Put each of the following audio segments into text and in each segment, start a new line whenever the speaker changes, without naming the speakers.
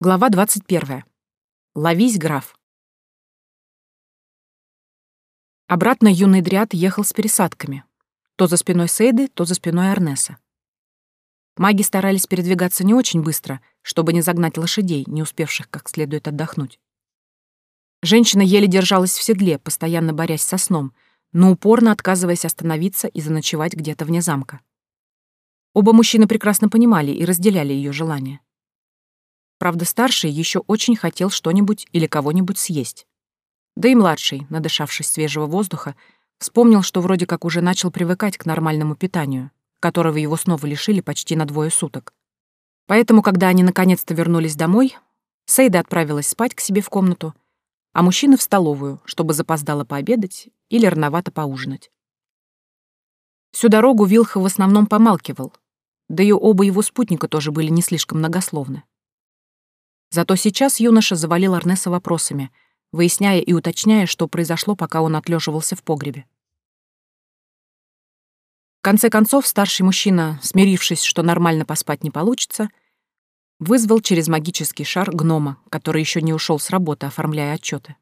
Глава 21. Ловись, граф. Обратно юный дриад ехал с пересадками. То за спиной Сейды, то за спиной Арнеса. Маги старались передвигаться не очень быстро, чтобы не загнать лошадей, не успевших как следует отдохнуть. Женщина еле держалась в седле, постоянно борясь со сном, но упорно отказываясь остановиться и заночевать где-то вне замка. Оба мужчины прекрасно понимали и разделяли ее желания. Правда, старший еще очень хотел что-нибудь или кого-нибудь съесть. Да и младший, надышавшись свежего воздуха, вспомнил, что вроде как уже начал привыкать к нормальному питанию, которого его снова лишили почти на двое суток. Поэтому, когда они наконец-то вернулись домой, Сейда отправилась спать к себе в комнату, а мужчины в столовую, чтобы запоздало пообедать или рановато поужинать. Всю дорогу Вилха в основном помалкивал, да и оба его спутника тоже были не слишком многословны. Зато сейчас юноша завалил Арнеса вопросами, выясняя и уточняя, что произошло, пока он отлеживался в погребе. В конце концов, старший мужчина, смирившись, что нормально поспать не получится, вызвал через магический шар гнома, который еще не ушел с работы, оформляя отчеты.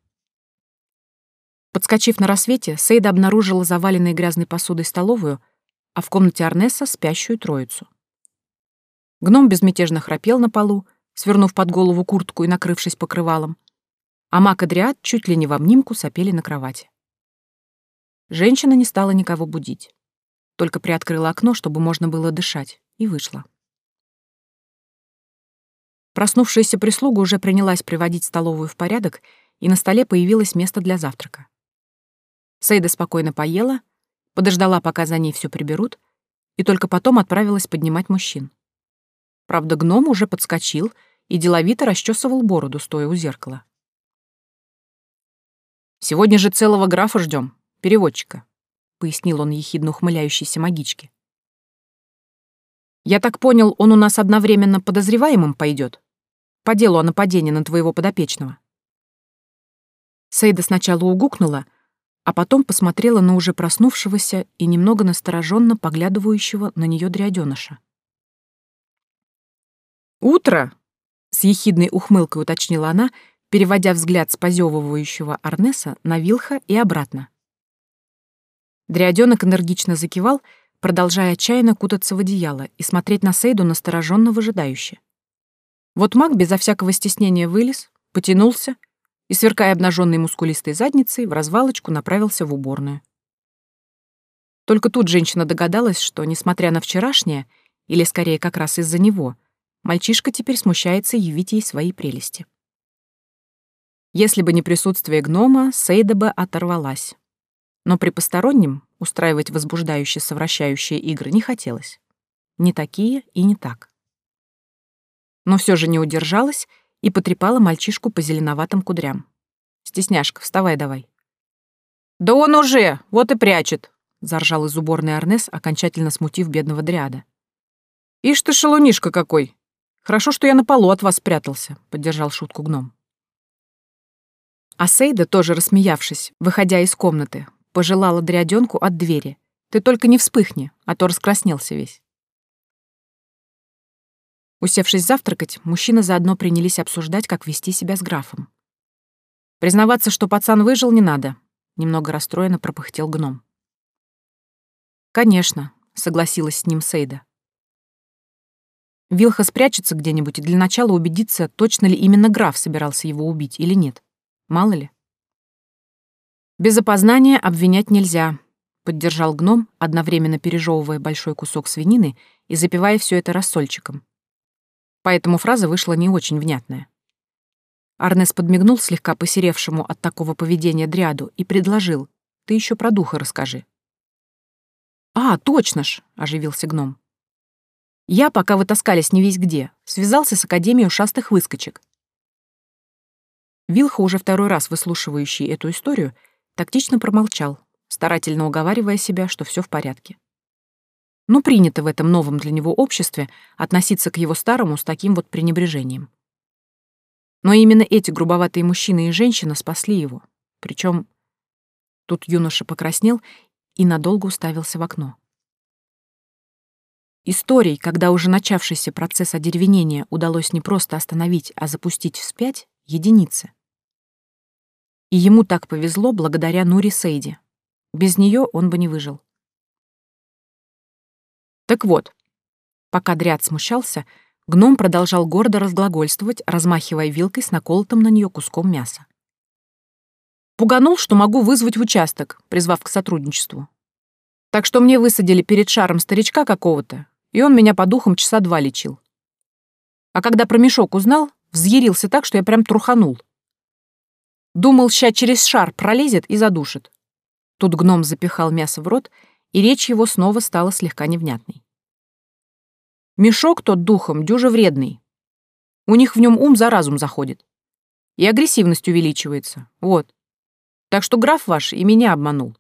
Подскочив на рассвете, Сейда обнаружила заваленной грязной посудой столовую, а в комнате Арнеса спящую троицу. Гном безмятежно храпел на полу, свернув под голову куртку и накрывшись покрывалом, а Мак и Дриад чуть ли не в обнимку сопели на кровати. Женщина не стала никого будить, только приоткрыла окно, чтобы можно было дышать, и вышла. Проснувшаяся прислуга уже принялась приводить столовую в порядок, и на столе появилось место для завтрака. Сейда спокойно поела, подождала, пока за ней все приберут, и только потом отправилась поднимать мужчин. Правда, гном уже подскочил и деловито расчесывал бороду, стоя у зеркала. «Сегодня же целого графа ждем, переводчика», — пояснил он ехидно ухмыляющейся магичке. «Я так понял, он у нас одновременно подозреваемым пойдет? По делу о нападении на твоего подопечного?» Сейда сначала угукнула, а потом посмотрела на уже проснувшегося и немного настороженно поглядывающего на нее дряденыша. «Утро!» — с ехидной ухмылкой уточнила она, переводя взгляд с позевывающего Арнеса на Вилха и обратно. Дрядёнок энергично закивал, продолжая отчаянно кутаться в одеяло и смотреть на Сейду настороженно выжидающе. Вот маг безо всякого стеснения вылез, потянулся и, сверкая обнаженной мускулистой задницей, в развалочку направился в уборную. Только тут женщина догадалась, что, несмотря на вчерашнее, или скорее как раз из-за него, Мальчишка теперь смущается явить ей свои прелести. Если бы не присутствие гнома, Сейда бы оторвалась. Но при постороннем устраивать возбуждающие совращающие игры не хотелось. Не такие и не так. Но все же не удержалась и потрепала мальчишку по зеленоватым кудрям. «Стесняшка, вставай давай». «Да он уже! Вот и прячет!» — заржал из уборной Арнес, окончательно смутив бедного дряда. «Ишь ты, шалунишка какой! Хорошо, что я на полу от вас спрятался, поддержал шутку гном. А Сейда, тоже рассмеявшись, выходя из комнаты, пожелала дрядёнку от двери. Ты только не вспыхни, а то раскраснелся весь. Усевшись завтракать, мужчины заодно принялись обсуждать, как вести себя с графом. Признаваться, что пацан выжил, не надо, немного расстроенно пропыхтел гном. Конечно, согласилась с ним Сейда. Вилха спрячется где-нибудь и для начала убедиться, точно ли именно граф собирался его убить или нет. Мало ли. Без опознания обвинять нельзя, поддержал гном, одновременно пережевывая большой кусок свинины и запивая все это рассольчиком. Поэтому фраза вышла не очень внятная. Арнес подмигнул слегка посеревшему от такого поведения дряду и предложил. «Ты еще про духа расскажи». «А, точно ж!» — оживился гном. Я, пока вы таскались не весь где, связался с Академией ушастых выскочек. Вилха, уже второй раз выслушивающий эту историю, тактично промолчал, старательно уговаривая себя, что все в порядке. Ну, принято в этом новом для него обществе относиться к его старому с таким вот пренебрежением. Но именно эти грубоватые мужчины и женщина спасли его. Причем тут юноша покраснел и надолго уставился в окно. Историй, когда уже начавшийся процесс одеревенения удалось не просто остановить, а запустить вспять, единицы. И ему так повезло благодаря Нури Сейди. Без нее он бы не выжил. Так вот, пока Дряд смущался, гном продолжал гордо разглагольствовать, размахивая вилкой с наколотым на нее куском мяса. Пуганул, что могу вызвать в участок, призвав к сотрудничеству. Так что мне высадили перед шаром старичка какого-то, и он меня по духам часа два лечил. А когда про мешок узнал, взъярился так, что я прям труханул. Думал, ща через шар пролезет и задушит. Тут гном запихал мясо в рот, и речь его снова стала слегка невнятной. Мешок тот духом дюже вредный. У них в нем ум за разум заходит. И агрессивность увеличивается. Вот. Так что граф ваш и меня обманул.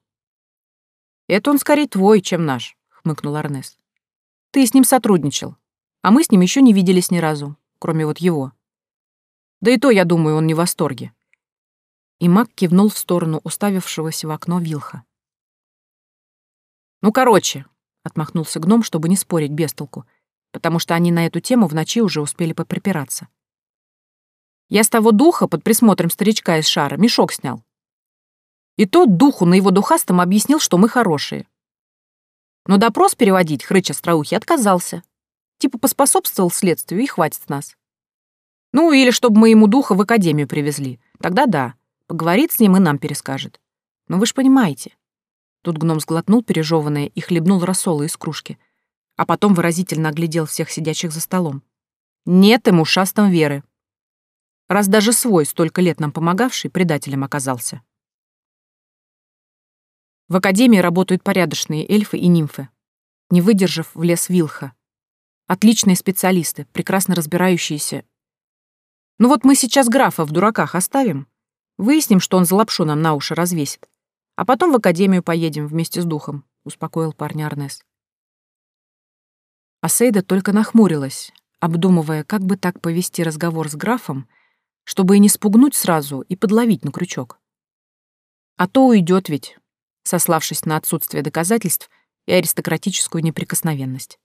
Это он скорее твой, чем наш, хмыкнул Арнес. Ты с ним сотрудничал, а мы с ним еще не виделись ни разу, кроме вот его. Да и то, я думаю, он не в восторге. И маг кивнул в сторону уставившегося в окно Вилха. «Ну, короче», — отмахнулся гном, чтобы не спорить без толку, потому что они на эту тему в ночи уже успели поприпираться. «Я с того духа под присмотром старичка из шара мешок снял. И тот духу на его духастом объяснил, что мы хорошие. Но допрос переводить хрыч остроухи отказался. Типа поспособствовал следствию и хватит нас. Ну, или чтобы мы ему духа в академию привезли. Тогда да. Поговорит с ним и нам перескажет. Но вы ж понимаете. Тут гном сглотнул пережеванное и хлебнул рассолы из кружки, а потом выразительно оглядел всех сидящих за столом. Нет ему шастом веры. Раз даже свой, столько лет нам помогавший, предателем оказался. В академии работают порядочные эльфы и нимфы. Не выдержав, в лес Вилха. Отличные специалисты, прекрасно разбирающиеся. Ну вот мы сейчас графа в дураках оставим, Выясним, что он за лапшу нам на уши развесит. А потом в академию поедем вместе с духом», — успокоил парня Арнес. Асейда только нахмурилась, обдумывая, как бы так повести разговор с графом, чтобы и не спугнуть сразу и подловить на крючок. А то уйдет ведь, сославшись на отсутствие доказательств и аристократическую неприкосновенность.